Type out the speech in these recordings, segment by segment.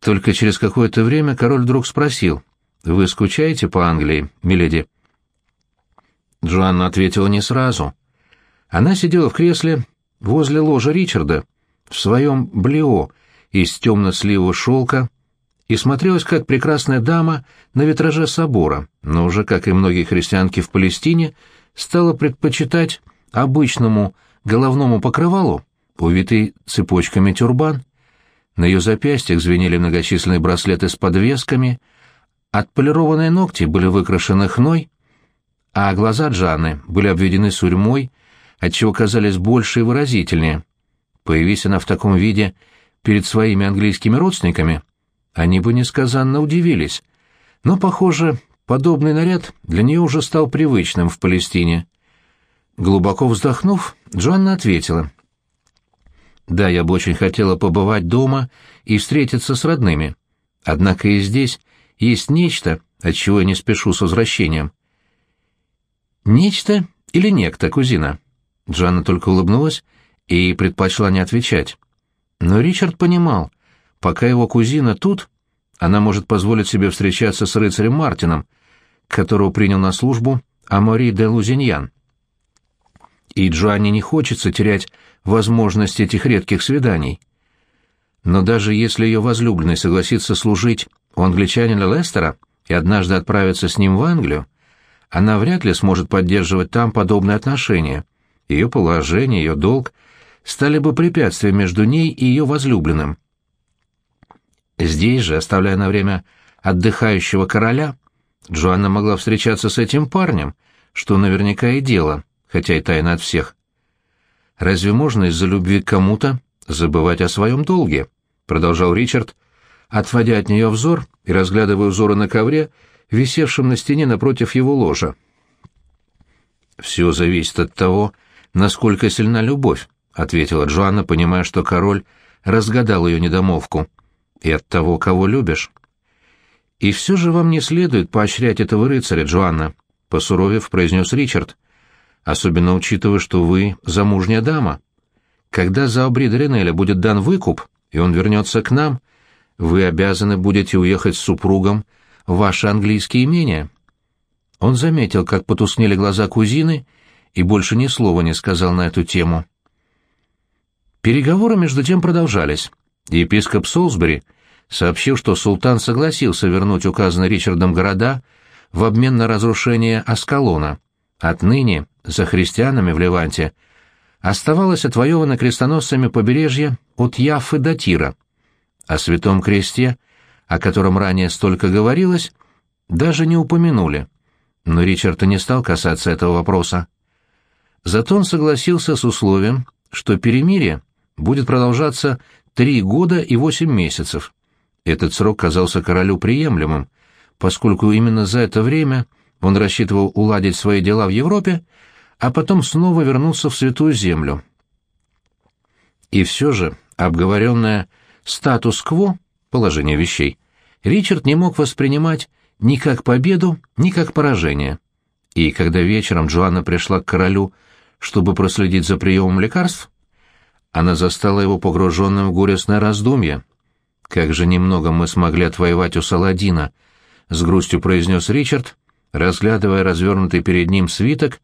Только через какое-то время король вдруг спросил, «Вы скучаете по Англии, миледи?» Джоанна ответила не сразу. Она сидела в кресле возле ложа Ричарда, в своем блео из темно-сливого шелка, и смотрелась как прекрасная дама на витраже собора, но уже, как и многие христианки в Палестине, стала предпочитать обычному головному покрывалу, увитый цепочками тюрбан. На ее запястьях звенели многочисленные браслеты с подвесками, отполированные ногти были выкрашены хной, а глаза Джаны были обведены сурьмой, отчего казались больше и выразительнее. Появись она в таком виде перед своими английскими родственниками, они бы несказанно удивились. Но, похоже, подобный наряд для нее уже стал привычным в Палестине. Глубоко вздохнув, Джоанна ответила. «Да, я бы очень хотела побывать дома и встретиться с родными. Однако и здесь есть нечто, от чего я не спешу с возвращением». «Нечто или некто, кузина?» Джоанна только улыбнулась и предпочла не отвечать. Но Ричард понимал, Пока его кузина тут, она может позволить себе встречаться с рыцарем Мартином, которого принял на службу Амори де Лузиньян. И Джоанне не хочется терять возможность этих редких свиданий. Но даже если ее возлюбленный согласится служить у англичанина Лестера и однажды отправиться с ним в Англию, она вряд ли сможет поддерживать там подобные отношения. Ее положение, ее долг стали бы препятствием между ней и ее возлюбленным. Здесь же, оставляя на время отдыхающего короля, Джоанна могла встречаться с этим парнем, что наверняка и дело, хотя и тайна от всех. «Разве можно из-за любви к кому-то забывать о своем долге?» — продолжал Ричард, отводя от нее взор и разглядывая узоры на ковре, висевшем на стене напротив его ложа. «Все зависит от того, насколько сильна любовь», — ответила Джоанна, понимая, что король разгадал ее недомовку и от того, кого любишь. И все же вам не следует поощрять этого рыцаря, Джоанна, — посуровев произнес Ричард, — особенно учитывая, что вы замужняя дама. Когда за Обри Дренеля будет дан выкуп, и он вернется к нам, вы обязаны будете уехать с супругом в ваше английские имения. Он заметил, как потускнели глаза кузины, и больше ни слова не сказал на эту тему. Переговоры между тем продолжались. Епископ Солсбери сообщил, что султан согласился вернуть указанные Ричардом города в обмен на разрушение Аскалона. Отныне за христианами в Леванте оставалось отвоевано крестоносцами побережье от Яффы до Тира. О Святом Кресте, о котором ранее столько говорилось, даже не упомянули. Но Ричард не стал касаться этого вопроса. Зато он согласился с условием, что перемирие будет продолжаться три года и восемь месяцев. Этот срок казался королю приемлемым, поскольку именно за это время он рассчитывал уладить свои дела в Европе, а потом снова вернуться в Святую Землю. И все же, обговоренное статус-кво, положение вещей, Ричард не мог воспринимать ни как победу, ни как поражение. И когда вечером Джоанна пришла к королю, чтобы проследить за приемом лекарств, она застала его погруженным в горестное раздумье. «Как же немного мы смогли отвоевать у Саладина», — с грустью произнес Ричард, разглядывая развернутый перед ним свиток,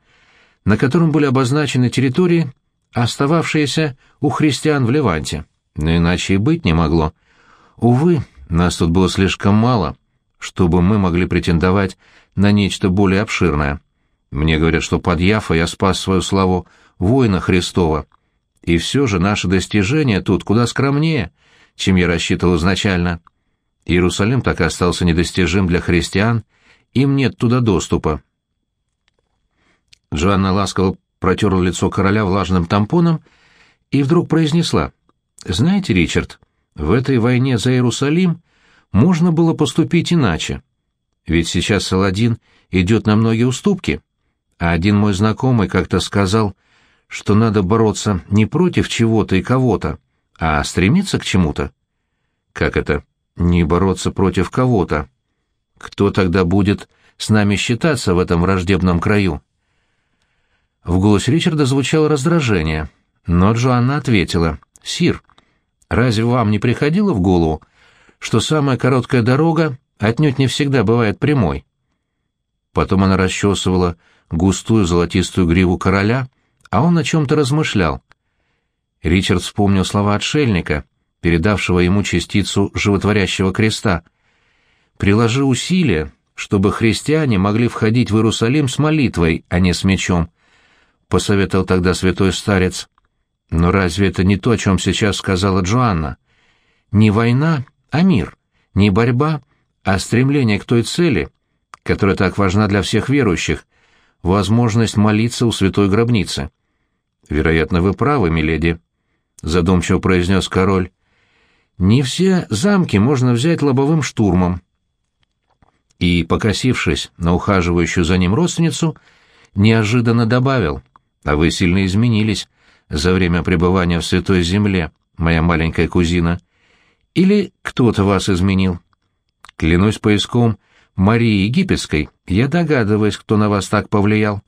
на котором были обозначены территории, остававшиеся у христиан в Леванте. Но иначе и быть не могло. Увы, нас тут было слишком мало, чтобы мы могли претендовать на нечто более обширное. Мне говорят, что под Яфа я спас свою славу воина Христова, и все же наши достижения тут куда скромнее, чем я рассчитывал изначально. Иерусалим так и остался недостижим для христиан, им нет туда доступа. Джоанна ласково протерла лицо короля влажным тампоном и вдруг произнесла. «Знаете, Ричард, в этой войне за Иерусалим можно было поступить иначе. Ведь сейчас Саладин идет на многие уступки. А один мой знакомый как-то сказал, что надо бороться не против чего-то и кого-то, а стремиться к чему-то? Как это? Не бороться против кого-то. Кто тогда будет с нами считаться в этом враждебном краю? В голосе Ричарда звучало раздражение, но Джоанна ответила. «Сир, разве вам не приходило в голову, что самая короткая дорога отнюдь не всегда бывает прямой. Потом она расчесывала густую золотистую гриву короля, а он о чем-то размышлял. Ричард вспомнил слова отшельника, передавшего ему частицу животворящего креста. «Приложи усилия, чтобы христиане могли входить в Иерусалим с молитвой, а не с мечом», — посоветовал тогда святой старец. Но разве это не то, о чем сейчас сказала Джоанна? Не война, а мир, не борьба, а стремление к той цели, которая так важна для всех верующих, возможность молиться у святой гробницы. «Вероятно, вы правы, миледи», — задумчиво произнес король. «Не все замки можно взять лобовым штурмом». И, покосившись на ухаживающую за ним родственницу, неожиданно добавил, «А вы сильно изменились за время пребывания в Святой Земле, моя маленькая кузина. Или кто-то вас изменил?» Клянусь поиском Марии Египетской, я догадываюсь, кто на вас так повлиял.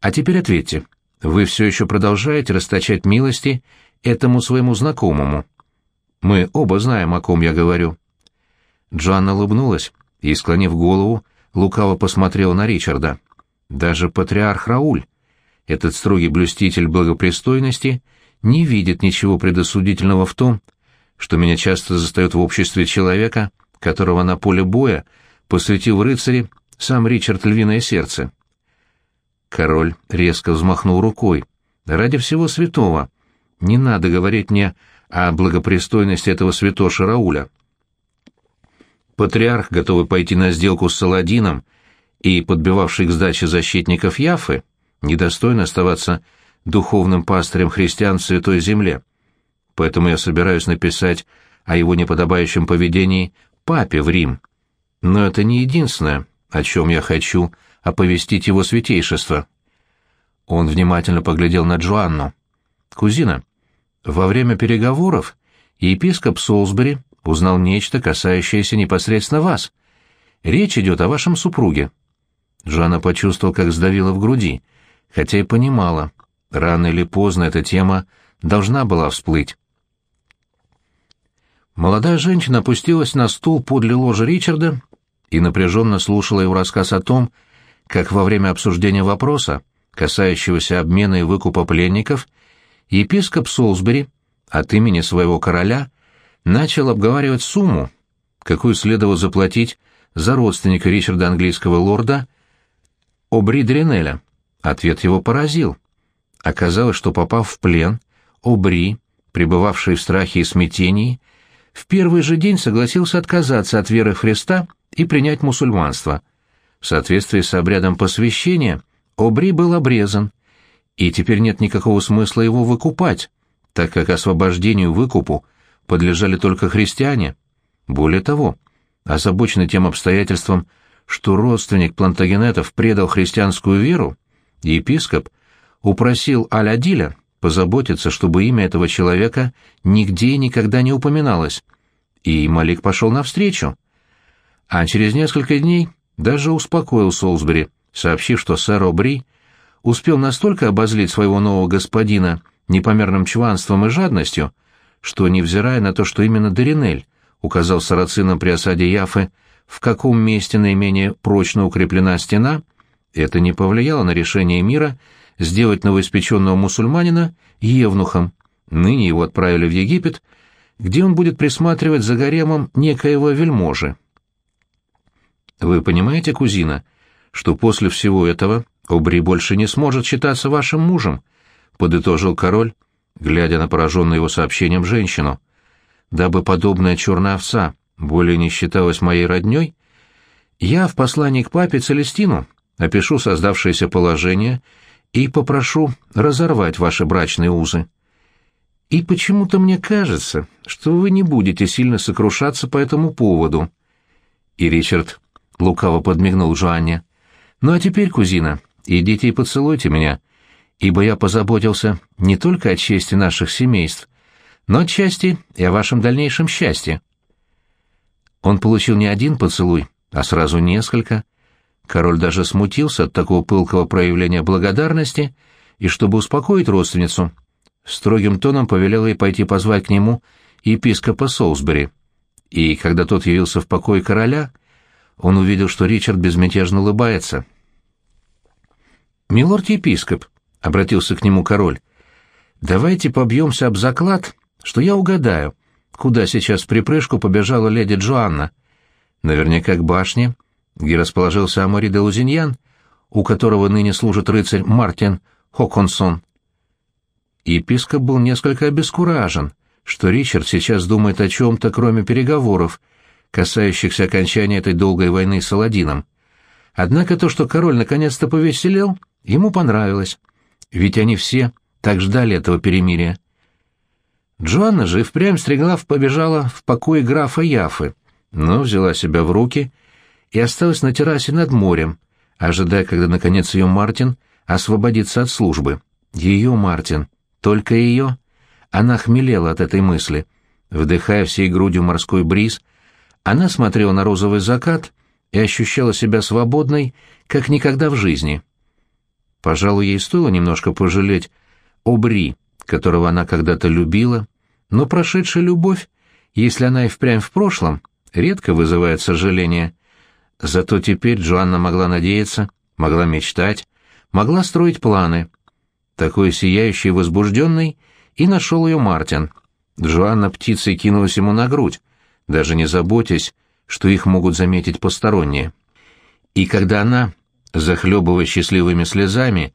А теперь ответьте, вы все еще продолжаете расточать милости этому своему знакомому? Мы оба знаем, о ком я говорю. Джоанна улыбнулась и, склонив голову, лукаво посмотрела на Ричарда. Даже патриарх Рауль, этот строгий блюститель благопристойности, не видит ничего предосудительного в том, что меня часто застает в обществе человека, которого на поле боя посвятил рыцари сам Ричард Львиное Сердце. Король резко взмахнул рукой. «Ради всего святого. Не надо говорить мне о благопристойности этого святоша Рауля. Патриарх, готовый пойти на сделку с Саладином и подбивавший к сдаче защитников Яфы, недостойно оставаться духовным пастырем христиан в Святой Земле. Поэтому я собираюсь написать о его неподобающем поведении папе в Рим. Но это не единственное, о чем я хочу оповестить его святейшество. Он внимательно поглядел на Джоанну. «Кузина, во время переговоров епископ Солсбери узнал нечто, касающееся непосредственно вас. Речь идет о вашем супруге». Джоанна почувствовала, как сдавила в груди, хотя и понимала, рано или поздно эта тема должна была всплыть. Молодая женщина опустилась на стул подле ложа Ричарда и напряженно слушала его рассказ о том, как во время обсуждения вопроса, касающегося обмена и выкупа пленников, епископ Солсбери от имени своего короля начал обговаривать сумму, какую следовало заплатить за родственника Ричарда английского лорда Обри Дренеля. Ответ его поразил. Оказалось, что попав в плен, Обри, пребывавший в страхе и смятении, в первый же день согласился отказаться от веры Христа и принять мусульманство. В соответствии с обрядом посвящения Обри был обрезан, и теперь нет никакого смысла его выкупать, так как освобождению выкупу подлежали только христиане. Более того, озабоченный тем обстоятельством, что родственник плантагенетов предал христианскую веру, епископ упросил Аль-Адиля позаботиться, чтобы имя этого человека нигде и никогда не упоминалось. И Малик пошел навстречу. А через несколько дней даже успокоил Солсбери, сообщив, что сэр Обри успел настолько обозлить своего нового господина непомерным чванством и жадностью, что, невзирая на то, что именно Доринель указал сарацинам при осаде Яфы, в каком месте наименее прочно укреплена стена, это не повлияло на решение мира сделать новоиспеченного мусульманина евнухом. Ныне его отправили в Египет, где он будет присматривать за гаремом некоего вельможи. Вы понимаете, кузина, что после всего этого Обри больше не сможет считаться вашим мужем, подытожил король, глядя на пораженную его сообщением женщину. Дабы подобная черная овца более не считалась моей родней, я в послании к папе Целестину опишу создавшееся положение и попрошу разорвать ваши брачные узы. И почему-то мне кажется, что вы не будете сильно сокрушаться по этому поводу. И Ричард лукаво подмигнул Джоанне. Ну а теперь, кузина, идите и поцелуйте меня, ибо я позаботился не только о чести наших семейств, но отчасти и о вашем дальнейшем счастье. Он получил не один поцелуй, а сразу несколько — Король даже смутился от такого пылкого проявления благодарности и, чтобы успокоить родственницу, строгим тоном повелел ей пойти позвать к нему епископа Солсбери. и когда тот явился в покой короля, он увидел, что Ричард безмятежно улыбается. «Милорд-епископ», — обратился к нему король, — «давайте побьемся об заклад, что я угадаю, куда сейчас в припрыжку побежала леди Джоанна. Наверняка к башне, где расположился Амори де Лузиньян, у которого ныне служит рыцарь Мартин Хоконсон. Епископ был несколько обескуражен, что Ричард сейчас думает о чем-то, кроме переговоров, касающихся окончания этой долгой войны с Аладдином. Однако то, что король наконец-то повеселел, ему понравилось, ведь они все так ждали этого перемирия. Джоанна же впрямь стреглав побежала в покой графа Яфы, но взяла себя в руки и осталась на террасе над морем, ожидая, когда, наконец, ее Мартин освободится от службы. Ее Мартин, только ее. Она хмелела от этой мысли. Вдыхая всей грудью морской бриз, она смотрела на розовый закат и ощущала себя свободной, как никогда в жизни. Пожалуй, ей стоило немножко пожалеть Обри, которого она когда-то любила, но прошедшая любовь, если она и впрямь в прошлом, редко вызывает сожаление. Зато теперь Джоанна могла надеяться, могла мечтать, могла строить планы. Такой сияющий и возбужденный и нашел ее Мартин. Джоанна птицей кинулась ему на грудь, даже не заботясь, что их могут заметить посторонние. И когда она, захлебывая счастливыми слезами,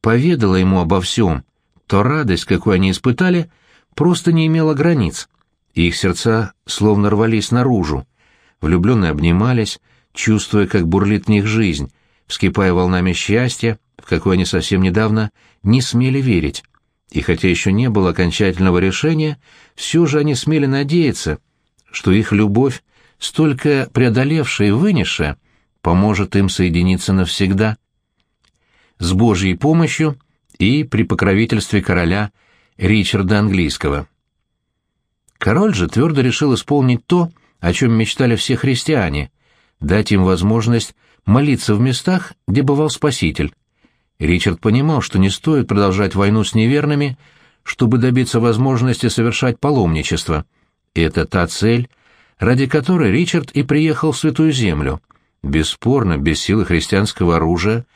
поведала ему обо всем, то радость, какую они испытали, просто не имела границ. Их сердца словно рвались наружу. Влюбленные обнимались, чувствуя, как бурлит в них жизнь, вскипая волнами счастья, в какое они совсем недавно не смели верить. И хотя еще не было окончательного решения, все же они смели надеяться, что их любовь, столько преодолевшая и вынесшая, поможет им соединиться навсегда. С Божьей помощью и при покровительстве короля Ричарда Английского. Король же твердо решил исполнить то, о чем мечтали все христиане, дать им возможность молиться в местах, где бывал Спаситель. Ричард понимал, что не стоит продолжать войну с неверными, чтобы добиться возможности совершать паломничество. И это та цель, ради которой Ричард и приехал в Святую Землю. Бесспорно, без силы христианского оружия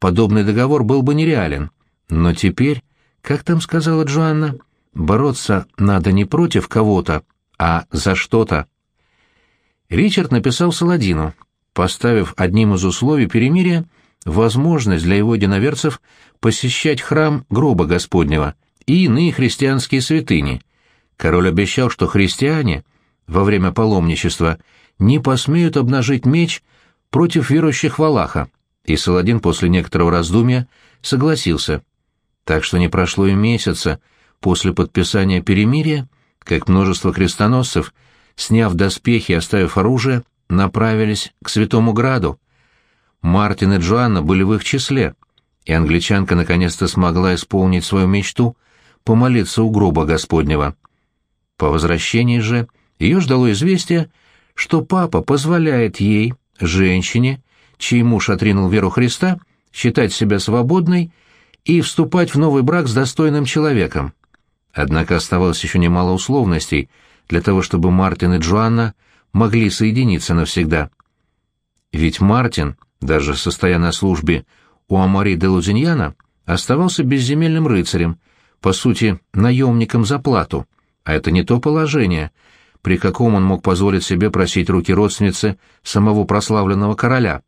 подобный договор был бы нереален. Но теперь, как там сказала Джоанна, бороться надо не против кого-то, а за что-то. Ричард написал Саладину, поставив одним из условий перемирия возможность для его единоверцев посещать храм гроба Господнего и иные христианские святыни. Король обещал, что христиане во время паломничества не посмеют обнажить меч против верующих в Аллаха, и Саладин после некоторого раздумья согласился. Так что не прошло и месяца после подписания перемирия, как множество крестоносцев, сняв доспехи и оставив оружие, направились к Святому Граду. Мартин и Джоанна были в их числе, и англичанка наконец-то смогла исполнить свою мечту помолиться у гроба Господнего. По возвращении же ее ждало известие, что папа позволяет ей, женщине, чей муж отринул веру Христа, считать себя свободной и вступать в новый брак с достойным человеком. Однако оставалось еще немало условностей для того, чтобы Мартин и Джоанна могли соединиться навсегда. Ведь Мартин, даже состоя на службе у Амари де Лузиньяна, оставался безземельным рыцарем, по сути, наемником за плату, а это не то положение, при каком он мог позволить себе просить руки родственницы самого прославленного короля.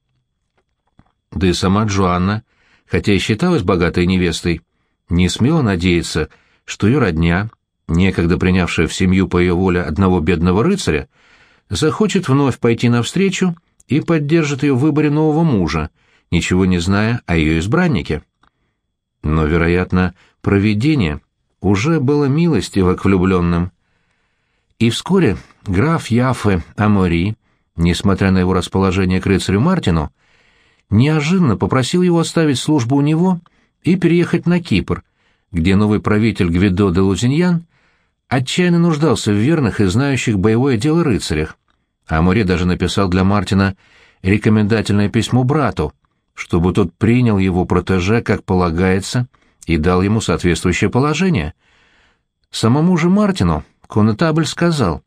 Да и сама Джоанна — хотя и считалась богатой невестой, не смела надеяться, что ее родня, некогда принявшая в семью по ее воле одного бедного рыцаря, захочет вновь пойти навстречу и поддержит ее в выборе нового мужа, ничего не зная о ее избраннике. Но, вероятно, провидение уже было милостиво к влюбленным. И вскоре граф Яфе Амори, несмотря на его расположение к рыцарю Мартину, неожиданно попросил его оставить службу у него и переехать на Кипр, где новый правитель Гвидо де Лузиньян отчаянно нуждался в верных и знающих боевое дело рыцарях. А Море даже написал для Мартина рекомендательное письмо брату, чтобы тот принял его протеже, как полагается, и дал ему соответствующее положение. Самому же Мартину конетабль сказал,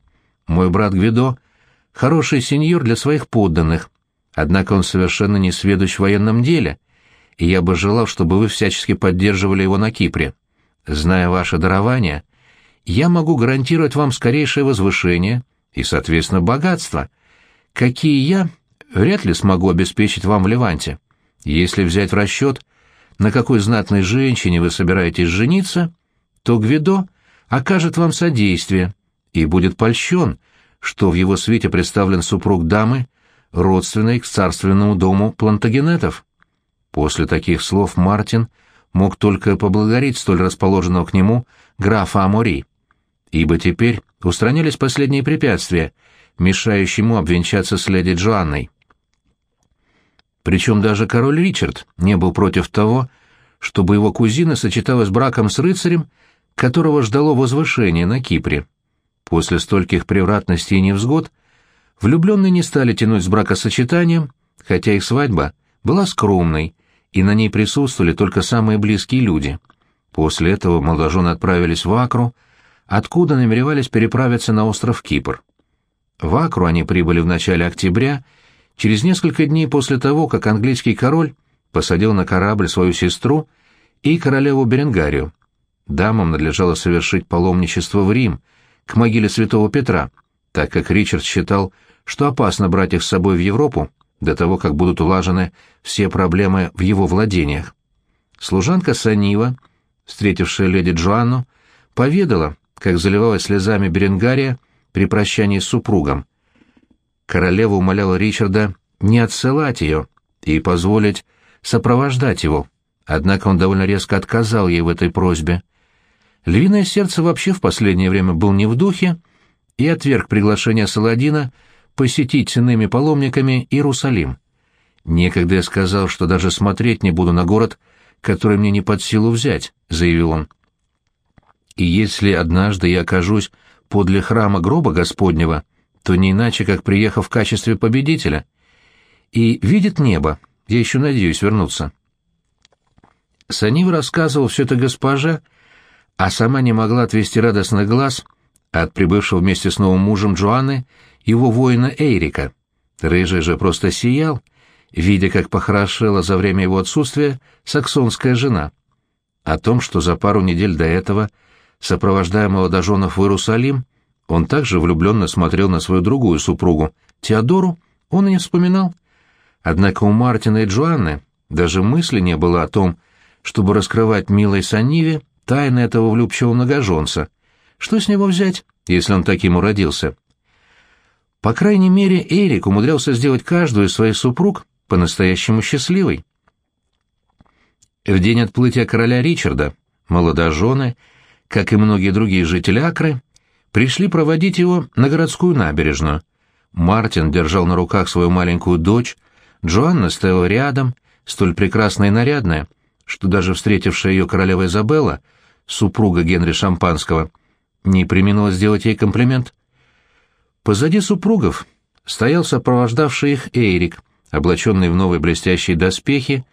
«Мой брат Гвидо хороший сеньор для своих подданных, однако он совершенно не сведущ в военном деле, и я бы желал, чтобы вы всячески поддерживали его на Кипре. Зная ваше дарование, я могу гарантировать вам скорейшее возвышение и, соответственно, богатство, какие я вряд ли смогу обеспечить вам в Леванте. Если взять в расчет, на какой знатной женщине вы собираетесь жениться, то Гвидо окажет вам содействие и будет польщен, что в его свете представлен супруг дамы, родственной к царственному дому плантагенетов. После таких слов Мартин мог только поблагодарить столь расположенного к нему графа Амори, ибо теперь устранялись последние препятствия, мешающие ему обвенчаться с леди Джоанной. Причем даже король Ричард не был против того, чтобы его кузина сочеталась браком с рыцарем, которого ждало возвышение на Кипре. После стольких превратностей и невзгод влюбленные не стали тянуть с бракосочетанием, хотя их свадьба была скромной, и на ней присутствовали только самые близкие люди. После этого молодожены отправились в Акру, откуда намеревались переправиться на остров Кипр. В Акру они прибыли в начале октября, через несколько дней после того, как английский король посадил на корабль свою сестру и королеву Беренгарию. Дамам надлежало совершить паломничество в Рим, к могиле святого Петра, так как Ричард считал, что опасно брать их с собой в Европу до того, как будут улажены все проблемы в его владениях. Служанка Санива, встретившая леди Джоанну, поведала, как заливалась слезами Беренгария при прощании с супругом. Королева умоляла Ричарда не отсылать ее и позволить сопровождать его, однако он довольно резко отказал ей в этой просьбе. Львиное сердце вообще в последнее время был не в духе и отверг приглашение Саладина посетить с иными паломниками Иерусалим. «Некогда я сказал, что даже смотреть не буду на город, который мне не под силу взять», — заявил он. «И если однажды я окажусь подле храма гроба Господнего, то не иначе, как приехав в качестве победителя. И видит небо, я еще надеюсь вернуться». Санив рассказывал все это госпоже, а сама не могла отвести радостный глаз от прибывшего вместе с новым мужем Джоанны его воина Эйрика. Рыжий же просто сиял, видя, как похорошела за время его отсутствия саксонская жена. О том, что за пару недель до этого, сопровождая молодоженов в Иерусалим, он также влюбленно смотрел на свою другую супругу, Теодору, он и не вспоминал. Однако у Мартина и Джоанны даже мысли не было о том, чтобы раскрывать милой Саниве тайны этого влюбчивого многоженца. Что с него взять, если он таким уродился? По крайней мере, Эрик умудрялся сделать каждую из своих супруг по-настоящему счастливой. В день отплытия короля Ричарда молодожены, как и многие другие жители Акры, пришли проводить его на городскую набережную. Мартин держал на руках свою маленькую дочь, Джоанна стояла рядом, столь прекрасная и нарядная, что даже встретившая ее королева Изабелла, супруга Генри Шампанского, не применила сделать ей комплимент. Позади супругов стоял сопровождавший их Эйрик, облаченный в новые блестящие доспехи,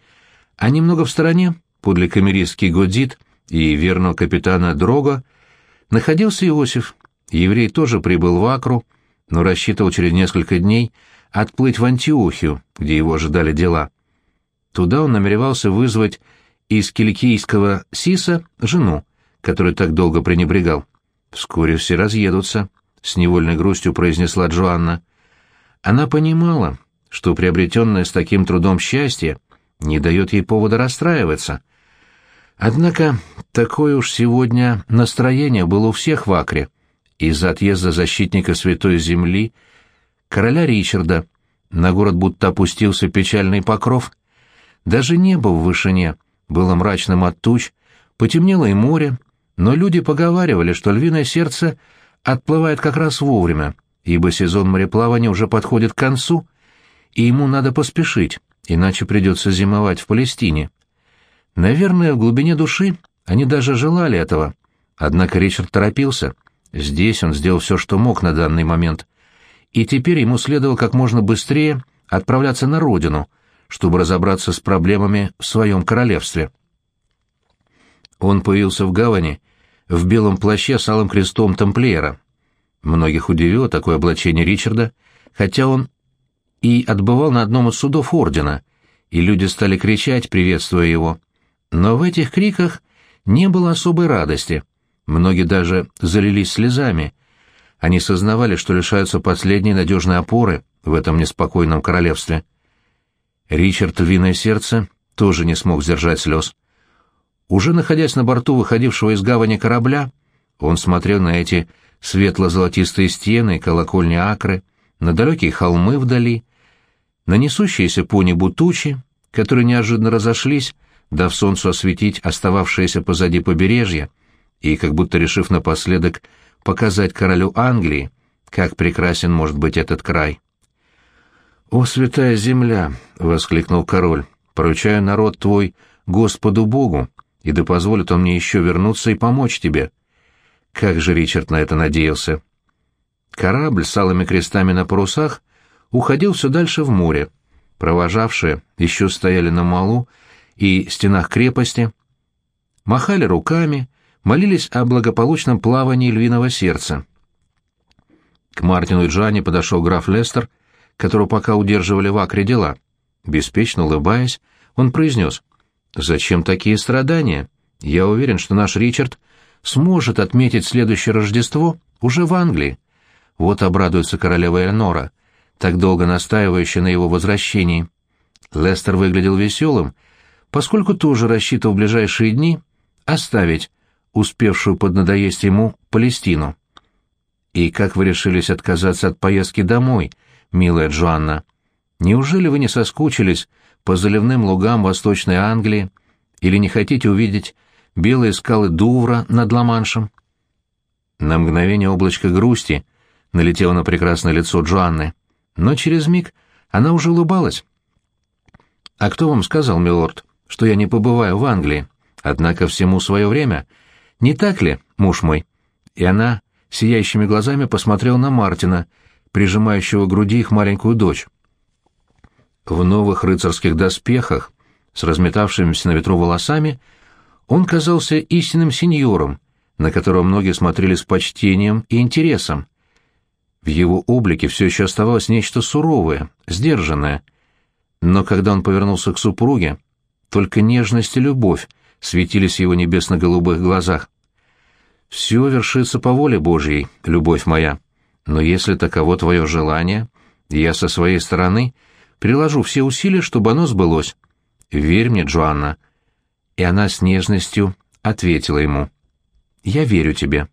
а немного в стороне, подле камеристки Годит и верного капитана Дрога, находился Иосиф. Еврей тоже прибыл в Акру, но рассчитывал через несколько дней отплыть в Антиохию, где его ожидали дела. Туда он намеревался вызвать из киликийского Сиса жену, которую так долго пренебрегал. «Вскоре все разъедутся», — с невольной грустью произнесла Джоанна. Она понимала, что приобретенное с таким трудом счастье не дает ей повода расстраиваться. Однако такое уж сегодня настроение было у всех в Акре. Из-за отъезда защитника Святой Земли, короля Ричарда, на город будто опустился печальный покров. Даже небо в вышине — было мрачным от туч, потемнело и море, но люди поговаривали, что львиное сердце отплывает как раз вовремя, ибо сезон мореплавания уже подходит к концу, и ему надо поспешить, иначе придется зимовать в Палестине. Наверное, в глубине души они даже желали этого. Однако Ричард торопился. Здесь он сделал все, что мог на данный момент. И теперь ему следовало как можно быстрее отправляться на родину, чтобы разобраться с проблемами в своем королевстве. Он появился в гавани в белом плаще с алым крестом тамплиера. Многих удивило такое облачение Ричарда, хотя он и отбывал на одном из судов ордена, и люди стали кричать, приветствуя его. Но в этих криках не было особой радости. Многие даже залились слезами. Они сознавали, что лишаются последней надежной опоры в этом неспокойном королевстве. Ричард Львиное Сердце тоже не смог сдержать слез. Уже находясь на борту выходившего из гавани корабля, он смотрел на эти светло-золотистые стены и колокольни Акры, на далекие холмы вдали, на несущиеся по небу тучи, которые неожиданно разошлись, дав солнцу осветить остававшееся позади побережье, и, как будто решив напоследок показать королю Англии, как прекрасен может быть этот край. «О, святая земля!» — воскликнул король. «Поручаю народ твой Господу Богу, и да позволит он мне еще вернуться и помочь тебе». Как же Ричард на это надеялся. Корабль с алыми крестами на парусах уходил все дальше в море. Провожавшие еще стояли на малу и стенах крепости, махали руками, молились о благополучном плавании львиного сердца. К Мартину и Джанни подошел граф Лестер, которого пока удерживали в Акре дела. Беспечно улыбаясь, он произнес, «Зачем такие страдания? Я уверен, что наш Ричард сможет отметить следующее Рождество уже в Англии. Вот обрадуется королева Эльнора, так долго настаивающая на его возвращении. Лестер выглядел веселым, поскольку тоже рассчитывал в ближайшие дни оставить успевшую поднадоесть ему Палестину. «И как вы решились отказаться от поездки домой, милая Джоанна? Неужели вы не соскучились по заливным лугам Восточной Англии или не хотите увидеть белые скалы Дувра над Ла-Маншем?» На мгновение облачко грусти налетело на прекрасное лицо Джоанны, но через миг она уже улыбалась. «А кто вам сказал, милорд, что я не побываю в Англии? Однако всему свое время. Не так ли, муж мой?» И она сияющими глазами посмотрела на Мартина, прижимающего к груди их маленькую дочь. В новых рыцарских доспехах, с разметавшимися на ветру волосами, он казался истинным сеньором, на которого многие смотрели с почтением и интересом. В его облике все еще оставалось нечто суровое, сдержанное. Но когда он повернулся к супруге, только нежность и любовь светились в его небесно-голубых глазах. «Все вершится по воле Божьей, любовь моя. Но если таково твое желание, я со своей стороны приложу все усилия, чтобы оно сбылось. Верь мне, Джоанна». И она с нежностью ответила ему. «Я верю тебе».